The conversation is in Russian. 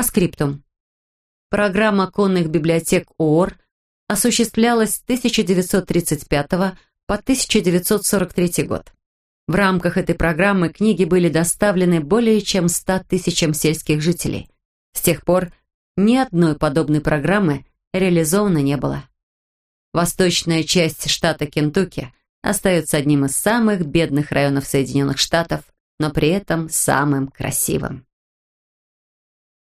По скриптум. Программа конных библиотек ООР осуществлялась с 1935 по 1943 год. В рамках этой программы книги были доставлены более чем 100 тысячам сельских жителей. С тех пор ни одной подобной программы реализовано не было. Восточная часть штата Кентукки остается одним из самых бедных районов Соединенных Штатов, но при этом самым красивым.